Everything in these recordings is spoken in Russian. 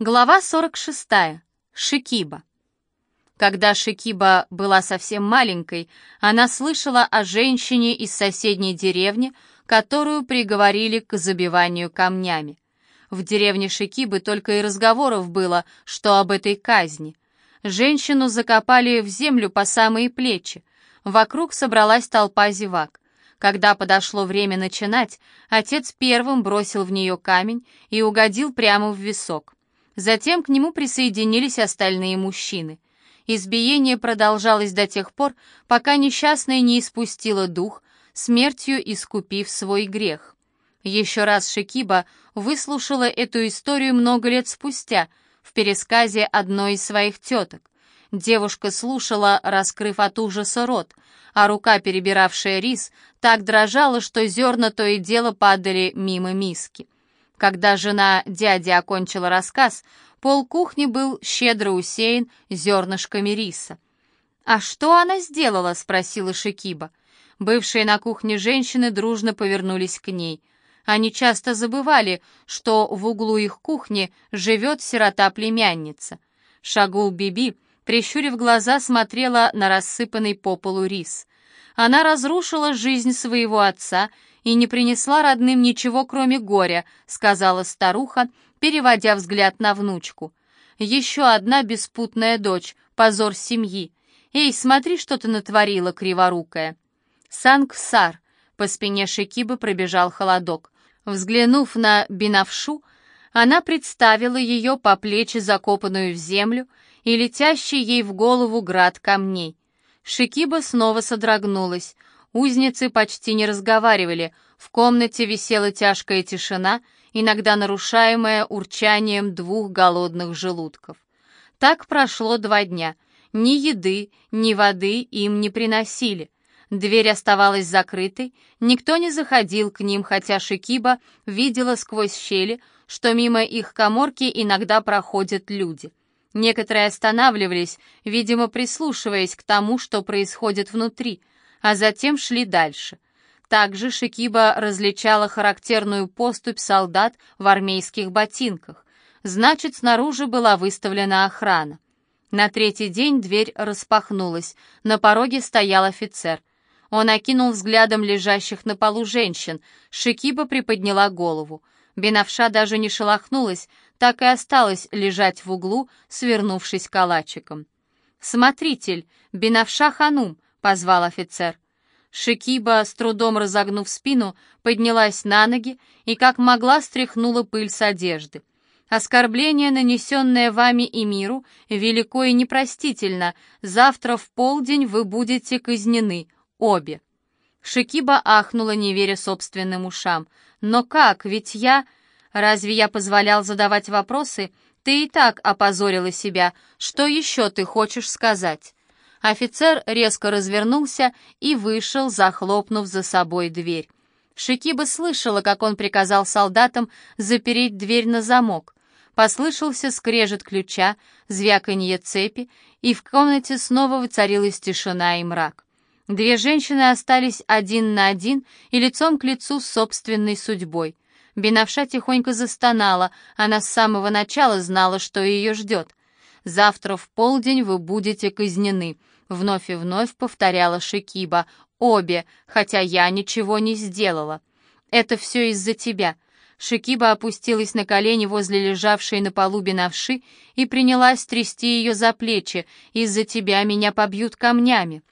Глава 46. Шикиба. Когда Шикиба была совсем маленькой, она слышала о женщине из соседней деревни, которую приговорили к забиванию камнями. В деревне Шикибы только и разговоров было, что об этой казни. Женщину закопали в землю по самые плечи. Вокруг собралась толпа зевак. Когда подошло время начинать, отец первым бросил в нее камень и угодил прямо в висок. Затем к нему присоединились остальные мужчины. Избиение продолжалось до тех пор, пока несчастная не испустила дух, смертью искупив свой грех. Еще раз Шикиба выслушала эту историю много лет спустя в пересказе одной из своих теток. Девушка слушала, раскрыв от ужаса рот, а рука, перебиравшая рис, так дрожала, что зерна то и дело падали мимо миски. Когда жена дяди окончила рассказ, пол кухни был щедро усеян зернышками риса. «А что она сделала?» — спросила Шикиба. Бывшие на кухне женщины дружно повернулись к ней. Они часто забывали, что в углу их кухни живет сирота-племянница. Шагул Биби, прищурив глаза, смотрела на рассыпанный по полу рис. Она разрушила жизнь своего отца и не принесла родным ничего, кроме горя», — сказала старуха, переводя взгляд на внучку. «Еще одна беспутная дочь, позор семьи. Эй, смотри, что ты натворила, криворукая». «Сангсар», — по спине Шикибы пробежал холодок. Взглянув на Бинавшу, она представила ее по плечи закопанную в землю и летящий ей в голову град камней. Шикиба снова содрогнулась. Узницы почти не разговаривали, в комнате висела тяжкая тишина, иногда нарушаемая урчанием двух голодных желудков. Так прошло два дня. Ни еды, ни воды им не приносили. Дверь оставалась закрытой, никто не заходил к ним, хотя Шикиба видела сквозь щели, что мимо их коморки иногда проходят люди. Некоторые останавливались, видимо, прислушиваясь к тому, что происходит внутри — а затем шли дальше. Также Шикиба различала характерную поступь солдат в армейских ботинках. Значит, снаружи была выставлена охрана. На третий день дверь распахнулась. На пороге стоял офицер. Он окинул взглядом лежащих на полу женщин. Шикиба приподняла голову. Бенавша даже не шелохнулась, так и осталась лежать в углу, свернувшись калачиком. «Смотритель, Бенавша Ханум, позвал офицер. Шикиба, с трудом разогнув спину, поднялась на ноги и как могла стряхнула пыль с одежды. «Оскорбление, нанесенное вами и миру, велико и непростительно. Завтра в полдень вы будете казнены, обе». Шикиба ахнула, не веря собственным ушам. «Но как? Ведь я...» «Разве я позволял задавать вопросы? Ты и так опозорила себя. Что еще ты хочешь сказать?» Офицер резко развернулся и вышел, захлопнув за собой дверь. Шикиба слышала, как он приказал солдатам запереть дверь на замок. Послышался скрежет ключа, звяканье цепи, и в комнате снова воцарилась тишина и мрак. Две женщины остались один на один и лицом к лицу с собственной судьбой. Бенавша тихонько застонала, она с самого начала знала, что ее ждет. «Завтра в полдень вы будете казнены», Вновь и вновь повторяла Шикиба. «Обе, хотя я ничего не сделала. Это все из-за тебя». Шикиба опустилась на колени возле лежавшей на полу бинавши и принялась трясти ее за плечи. «Из-за тебя меня побьют камнями».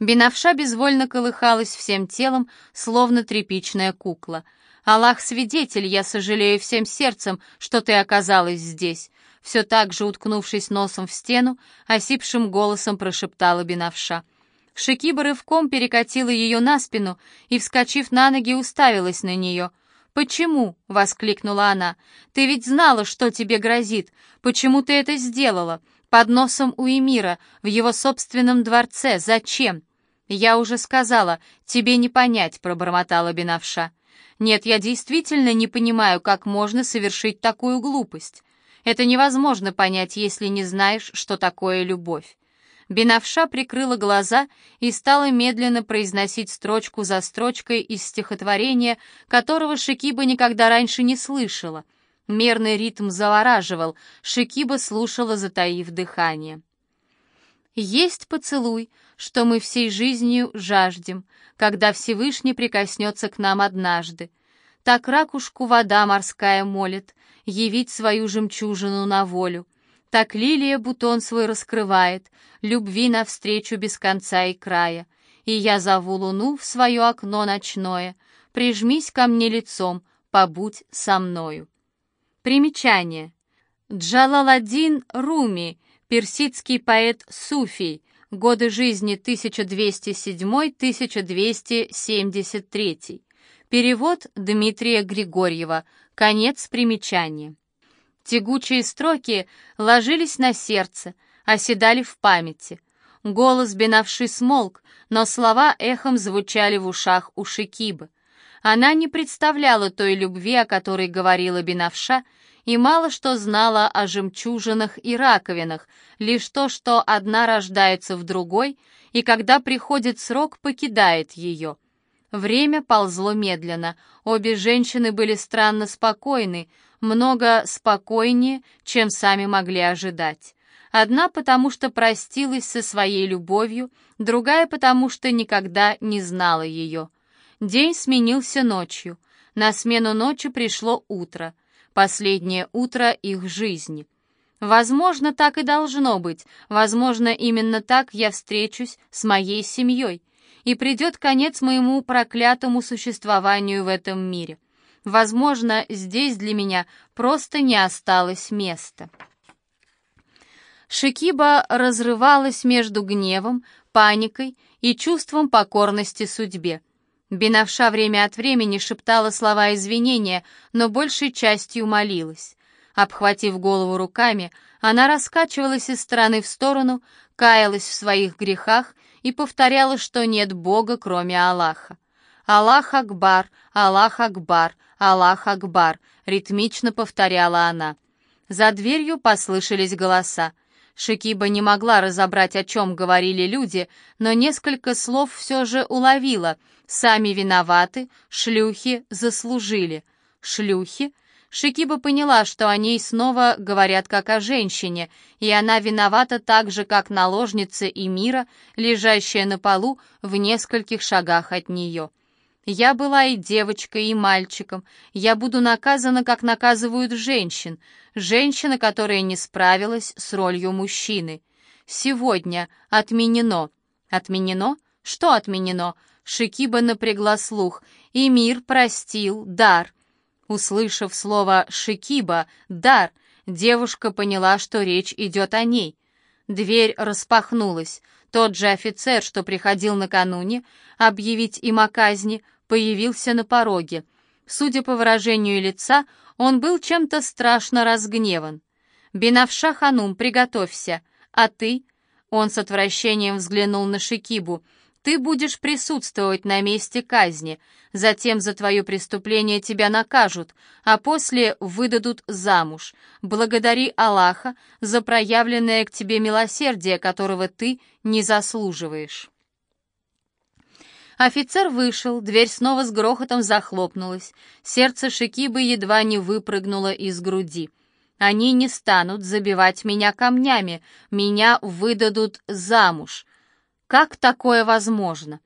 Бинавша безвольно колыхалась всем телом, словно тряпичная кукла. «Аллах свидетель, я сожалею всем сердцем, что ты оказалась здесь все так же уткнувшись носом в стену, осипшим голосом прошептала Бинавша. Шикиба рывком перекатила ее на спину и, вскочив на ноги, уставилась на нее. «Почему?» — воскликнула она. «Ты ведь знала, что тебе грозит. Почему ты это сделала? Под носом у Эмира, в его собственном дворце. Зачем?» «Я уже сказала, тебе не понять», — пробормотала Бинавша. «Нет, я действительно не понимаю, как можно совершить такую глупость. Это невозможно понять, если не знаешь, что такое любовь. Бенавша прикрыла глаза и стала медленно произносить строчку за строчкой из стихотворения, которого Шикиба никогда раньше не слышала. Мерный ритм завораживал, Шикиба слушала, затаив дыхание. Есть поцелуй, что мы всей жизнью жаждем, когда Всевышний прикоснется к нам однажды. Так ракушку вода морская молит, явить свою жемчужину на волю. Так лилия бутон свой раскрывает, любви навстречу без конца и края. И я зову луну в свое окно ночное, прижмись ко мне лицом, побудь со мною. Примечание. Джалаладдин Руми, персидский поэт Суфий, годы жизни 1207-1273. Перевод Дмитрия Григорьева. Конец примечания. Тягучие строки ложились на сердце, оседали в памяти. Голос Бенавши смолк, но слова эхом звучали в ушах у Шикибы. Она не представляла той любви, о которой говорила Бенавша, и мало что знала о жемчужинах и раковинах, лишь то, что одна рождается в другой, и когда приходит срок, покидает ее. Время ползло медленно, обе женщины были странно спокойны, много спокойнее, чем сами могли ожидать. Одна потому, что простилась со своей любовью, другая потому, что никогда не знала ее. День сменился ночью. На смену ночи пришло утро. Последнее утро их жизни. Возможно, так и должно быть. Возможно, именно так я встречусь с моей семьей. И придет конец моему проклятому существованию в этом мире. Возможно, здесь для меня просто не осталось места. Шикиба разрывалась между гневом, паникой и чувством покорности судьбе. Бенавша время от времени шептала слова извинения, но большей частью молилась. Обхватив голову руками, она раскачивалась из стороны в сторону, каялась в своих грехах и повторяла, что нет Бога, кроме Аллаха. «Аллах Акбар, Аллах Акбар, Аллах Акбар», — ритмично повторяла она. За дверью послышались голоса. Шикиба не могла разобрать, о чем говорили люди, но несколько слов все же уловила. «Сами виноваты, шлюхи заслужили». «Шлюхи?» Шикиба поняла, что о ней снова говорят как о женщине, и она виновата так же, как наложница и мира, лежащая на полу в нескольких шагах от нее. Я была и девочкой, и мальчиком. Я буду наказана, как наказывают женщин. Женщина, которая не справилась с ролью мужчины. Сегодня отменено. Отменено? Что отменено? Шикиба напрягла слух. И мир простил дар. Услышав слово «шикиба», «дар», девушка поняла, что речь идет о ней. Дверь распахнулась. Тот же офицер, что приходил накануне, объявить им о казни, появился на пороге. Судя по выражению лица, он был чем-то страшно разгневан. «Бенавша Ханум, приготовься. А ты?» Он с отвращением взглянул на Шикибу. «Ты будешь присутствовать на месте казни. Затем за твое преступление тебя накажут, а после выдадут замуж. Благодари Аллаха за проявленное к тебе милосердие, которого ты не заслуживаешь». Офицер вышел, дверь снова с грохотом захлопнулась. Сердце Шикибы едва не выпрыгнуло из груди. «Они не станут забивать меня камнями, меня выдадут замуж». «Как такое возможно?»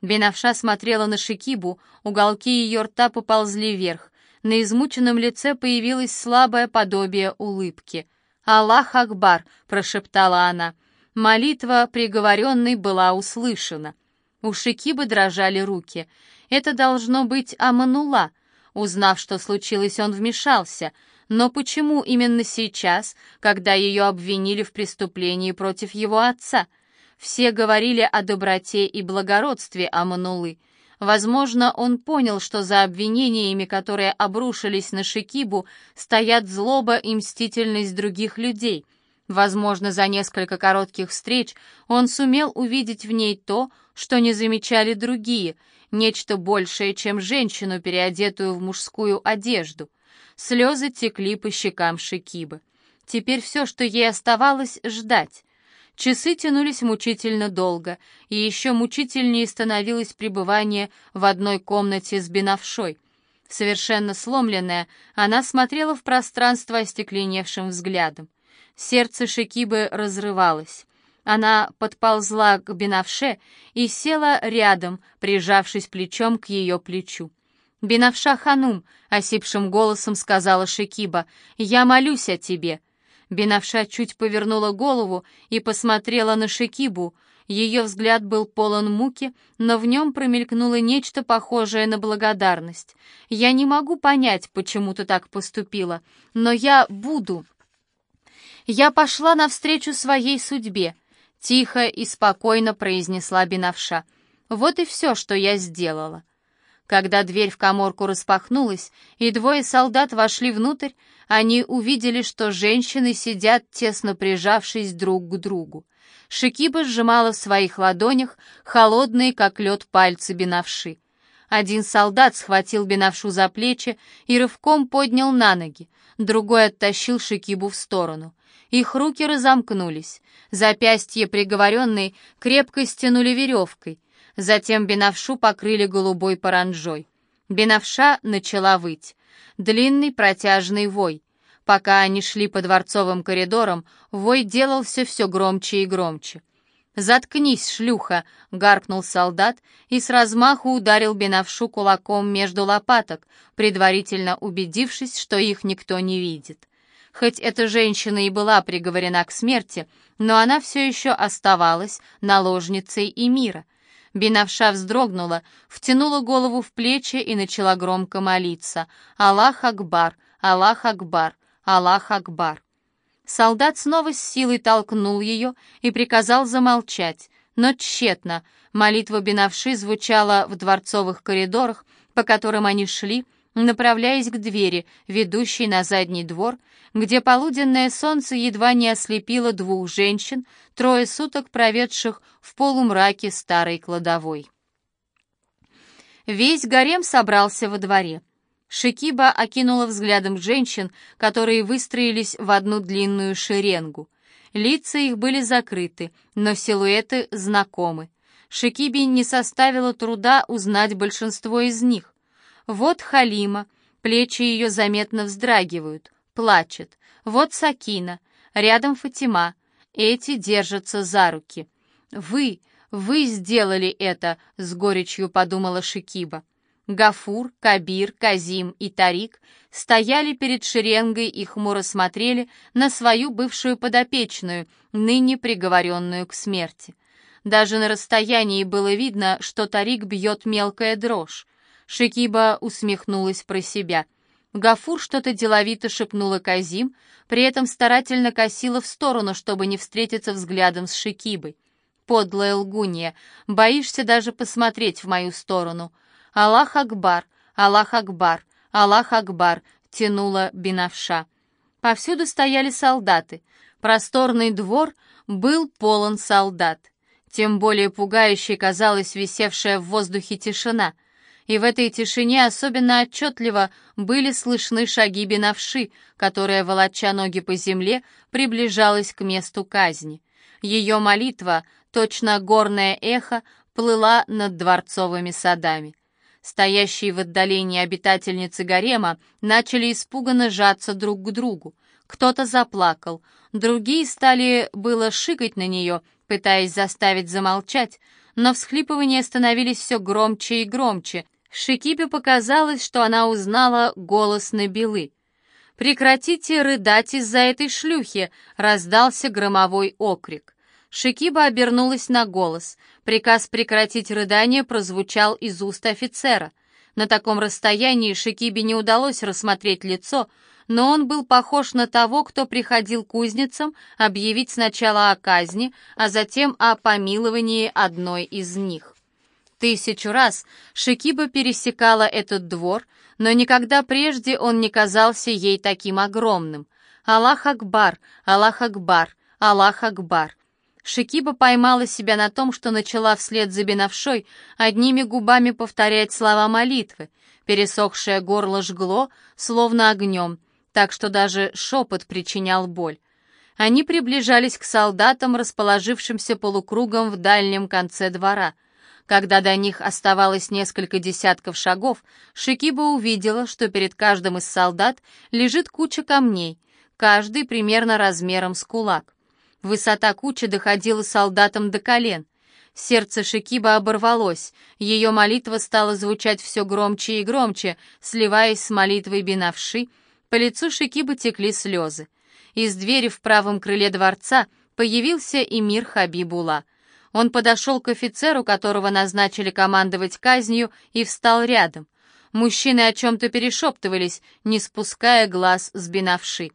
Бенавша смотрела на Шикибу, уголки ее рта поползли вверх. На измученном лице появилось слабое подобие улыбки. «Аллах Акбар!» — прошептала она. Молитва приговоренной была услышана. У Шикибы дрожали руки. Это должно быть Аманула. Узнав, что случилось, он вмешался. Но почему именно сейчас, когда ее обвинили в преступлении против его отца? Все говорили о доброте и благородстве Аманулы. Возможно, он понял, что за обвинениями, которые обрушились на Шикибу, стоят злоба и мстительность других людей. Возможно, за несколько коротких встреч он сумел увидеть в ней то, что не замечали другие, нечто большее, чем женщину, переодетую в мужскую одежду. Слезы текли по щекам Шикибы. Теперь все, что ей оставалось, ждать. Часы тянулись мучительно долго, и еще мучительнее становилось пребывание в одной комнате с Бенавшой. Совершенно сломленная, она смотрела в пространство остекленевшим взглядом. Сердце Шекибы разрывалось. Она подползла к Бенавше и села рядом, прижавшись плечом к ее плечу. «Бенавша Ханум», — осипшим голосом сказала Шекиба, — «я молюсь о тебе». Бенавша чуть повернула голову и посмотрела на Шекибу. Ее взгляд был полон муки, но в нем промелькнуло нечто похожее на благодарность. «Я не могу понять, почему ты так поступила, но я буду». «Я пошла навстречу своей судьбе», — тихо и спокойно произнесла Бенавша. «Вот и все, что я сделала». Когда дверь в коморку распахнулась, и двое солдат вошли внутрь, они увидели, что женщины сидят, тесно прижавшись друг к другу. Шикиба сжимала в своих ладонях холодные, как лед, пальцы Бенавши. Один солдат схватил Бенавшу за плечи и рывком поднял на ноги, другой оттащил Шикибу в сторону. Их руки разомкнулись, запястье приговоренной крепко стянули веревкой, Затем Бенавшу покрыли голубой паранжой. Бенавша начала выть. Длинный протяжный вой. Пока они шли по дворцовым коридорам, вой делался все громче и громче. «Заткнись, шлюха!» — гаркнул солдат и с размаху ударил Бенавшу кулаком между лопаток, предварительно убедившись, что их никто не видит. Хоть эта женщина и была приговорена к смерти, но она все еще оставалась наложницей и мира — Бинавша вздрогнула, втянула голову в плечи и начала громко молиться. «Аллах Акбар! Аллах Акбар! Аллах Акбар!» Солдат снова с силой толкнул ее и приказал замолчать, но тщетно. Молитва Бинавши звучала в дворцовых коридорах, по которым они шли, направляясь к двери, ведущей на задний двор, где полуденное солнце едва не ослепило двух женщин, трое суток проведших в полумраке старой кладовой. Весь гарем собрался во дворе. Шикиба окинула взглядом женщин, которые выстроились в одну длинную шеренгу. Лица их были закрыты, но силуэты знакомы. Шикибе не составило труда узнать большинство из них. Вот Халима, плечи ее заметно вздрагивают, плачет. Вот Сакина, рядом Фатима, эти держатся за руки. «Вы, вы сделали это!» — с горечью подумала Шикиба. Гафур, Кабир, Казим и Тарик стояли перед шеренгой и хмуро смотрели на свою бывшую подопечную, ныне приговоренную к смерти. Даже на расстоянии было видно, что Тарик бьет мелкая дрожь. Шикиба усмехнулась про себя. Гафур что-то деловито шепнула Казим, при этом старательно косила в сторону, чтобы не встретиться взглядом с Шикибой. «Подлая лгунья, боишься даже посмотреть в мою сторону. Аллах Акбар, Аллах Акбар, Аллах Акбар», — тянула Бинавша. Повсюду стояли солдаты. Просторный двор был полон солдат. Тем более пугающей казалась висевшая в воздухе тишина — и в этой тишине особенно отчетливо были слышны шаги Бенавши, которая, волоча ноги по земле, приближалась к месту казни. Ее молитва, точно горное эхо, плыла над дворцовыми садами. Стоящие в отдалении обитательницы гарема начали испуганно жаться друг к другу. Кто-то заплакал, другие стали было шикать на нее, пытаясь заставить замолчать, но всхлипывания становились все громче и громче, Шикипе показалось, что она узнала голос Набилы. «Прекратите рыдать из-за этой шлюхи!» — раздался громовой окрик. Шикиба обернулась на голос. Приказ прекратить рыдание прозвучал из уст офицера. На таком расстоянии Шикибе не удалось рассмотреть лицо, но он был похож на того, кто приходил к кузницам объявить сначала о казни, а затем о помиловании одной из них. Тысячу раз Шикиба пересекала этот двор, но никогда прежде он не казался ей таким огромным. Аллах Акбар, Аллах Акбар, Аллах Акбар. Шикиба поймала себя на том, что начала вслед за Бенавшой одними губами повторять слова молитвы. Пересохшее горло жгло, словно огнем, так что даже шепот причинял боль. Они приближались к солдатам, расположившимся полукругом в дальнем конце двора — Когда до них оставалось несколько десятков шагов, Шикиба увидела, что перед каждым из солдат лежит куча камней, каждый примерно размером с кулак. Высота кучи доходила солдатам до колен. Сердце Шикиба оборвалось, ее молитва стала звучать все громче и громче, сливаясь с молитвой Бинавши, по лицу Шикиба текли слезы. Из двери в правом крыле дворца появился эмир Хабибула. Он подошел к офицеру, которого назначили командовать казнью, и встал рядом. Мужчины о чем-то перешептывались, не спуская глаз с Бинавши.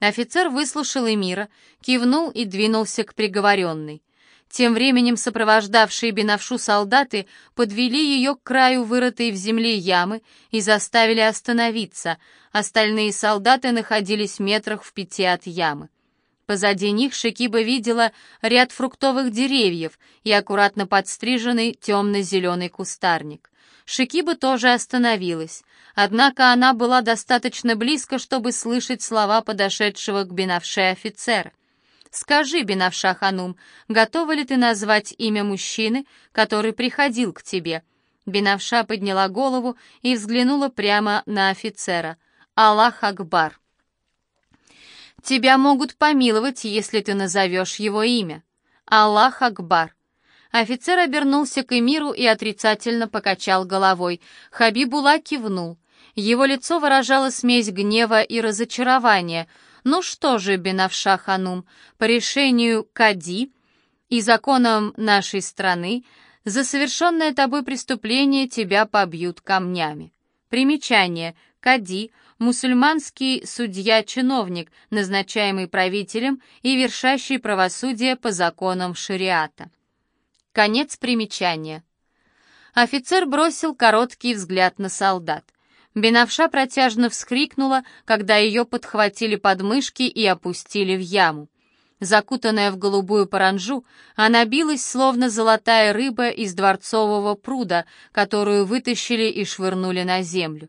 Офицер выслушал эмира, кивнул и двинулся к приговоренной. Тем временем сопровождавшие Бенавшу солдаты подвели ее к краю вырытой в земле ямы и заставили остановиться. Остальные солдаты находились метрах в пяти от ямы. Позади них Шекиба видела ряд фруктовых деревьев и аккуратно подстриженный темно-зеленый кустарник. Шекиба тоже остановилась, однако она была достаточно близко, чтобы слышать слова подошедшего к Бенавше офицера. «Скажи, Бенавша Ханум, готова ли ты назвать имя мужчины, который приходил к тебе?» Бенавша подняла голову и взглянула прямо на офицера. «Аллах Акбар!» «Тебя могут помиловать, если ты назовешь его имя. Аллах Акбар!» Офицер обернулся к эмиру и отрицательно покачал головой. Хабибула кивнул. Его лицо выражало смесь гнева и разочарования — ну что же, Бенавша Ханум, по решению Кади и законам нашей страны за совершенное тобой преступление тебя побьют камнями. Примечание. Кади – мусульманский судья-чиновник, назначаемый правителем и вершащий правосудие по законам шариата. Конец примечания. Офицер бросил короткий взгляд на солдат. Бенавша протяжно вскрикнула, когда ее подхватили подмышки и опустили в яму. Закутанная в голубую паранжу, она билась, словно золотая рыба из дворцового пруда, которую вытащили и швырнули на землю.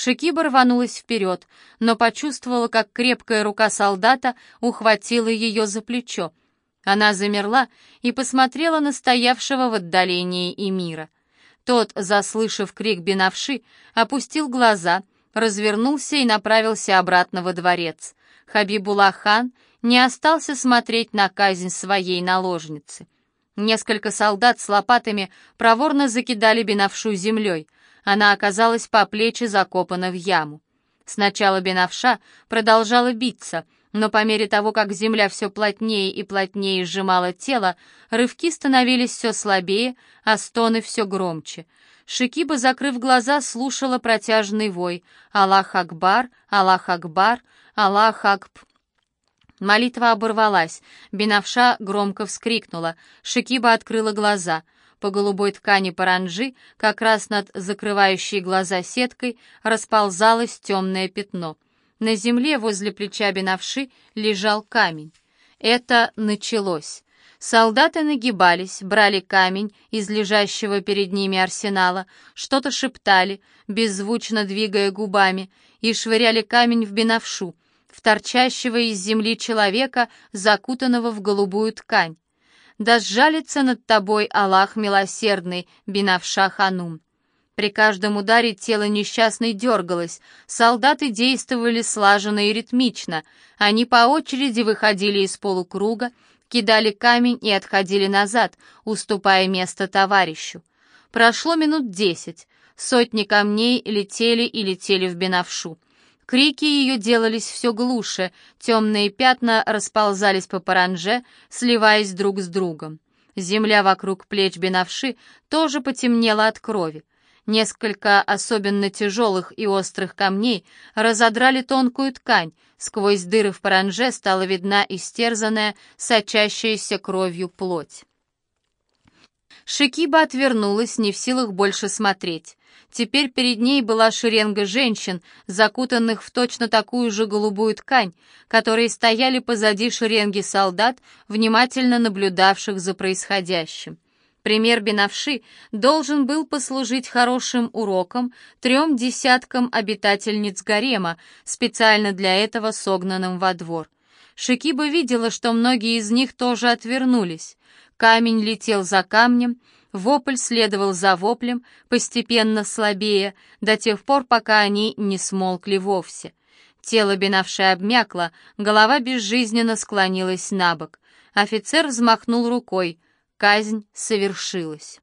Шикиба рванулась вперед, но почувствовала, как крепкая рука солдата ухватила ее за плечо. Она замерла и посмотрела на стоявшего в отдалении Эмира. Тот, заслышав крик Бенавши, опустил глаза, развернулся и направился обратно во дворец. Хабибулlah хан не остался смотреть на казнь своей наложницы. Несколько солдат с лопатами проворно закидали Бенавшу землей. Она оказалась по плечи закопана в яму. Сначала Бенавша продолжала биться — но по мере того, как земля все плотнее и плотнее сжимала тело, рывки становились все слабее, а стоны все громче. Шикиба, закрыв глаза, слушала протяжный вой «Аллах Акбар! Аллах Акбар! Аллах Акб!» Молитва оборвалась. Бинавша громко вскрикнула. Шикиба открыла глаза. По голубой ткани паранджи, как раз над закрывающей глаза сеткой, расползалось темное пятно — на земле возле плеча Бенавши лежал камень. Это началось. Солдаты нагибались, брали камень из лежащего перед ними арсенала, что-то шептали, беззвучно двигая губами, и швыряли камень в Бенавшу, в торчащего из земли человека, закутанного в голубую ткань. «Да сжалится над тобой Аллах милосердный, Бенавша Ханум!» При каждом ударе тело несчастной дергалось, солдаты действовали слаженно и ритмично. Они по очереди выходили из полукруга, кидали камень и отходили назад, уступая место товарищу. Прошло минут десять. Сотни камней летели и летели в Бенавшу. Крики ее делались все глуше, темные пятна расползались по паранже, сливаясь друг с другом. Земля вокруг плеч Бенавши тоже потемнела от крови. Несколько особенно тяжелых и острых камней разодрали тонкую ткань, сквозь дыры в паранже стала видна истерзанная, сочащаяся кровью плоть. Шикиба отвернулась, не в силах больше смотреть. Теперь перед ней была шеренга женщин, закутанных в точно такую же голубую ткань, которые стояли позади шеренги солдат, внимательно наблюдавших за происходящим. Пример Бенавши должен был послужить хорошим уроком трем десяткам обитательниц гарема, специально для этого согнанным во двор. Шикиба видела, что многие из них тоже отвернулись. Камень летел за камнем, Вопль следовал за воплем, постепенно слабее, до тех пор, пока они не смолкли вовсе. Тело Бенавши обмякло, голова безжизненно склонилась на бок. Офицер взмахнул рукой. Казнь совершилась.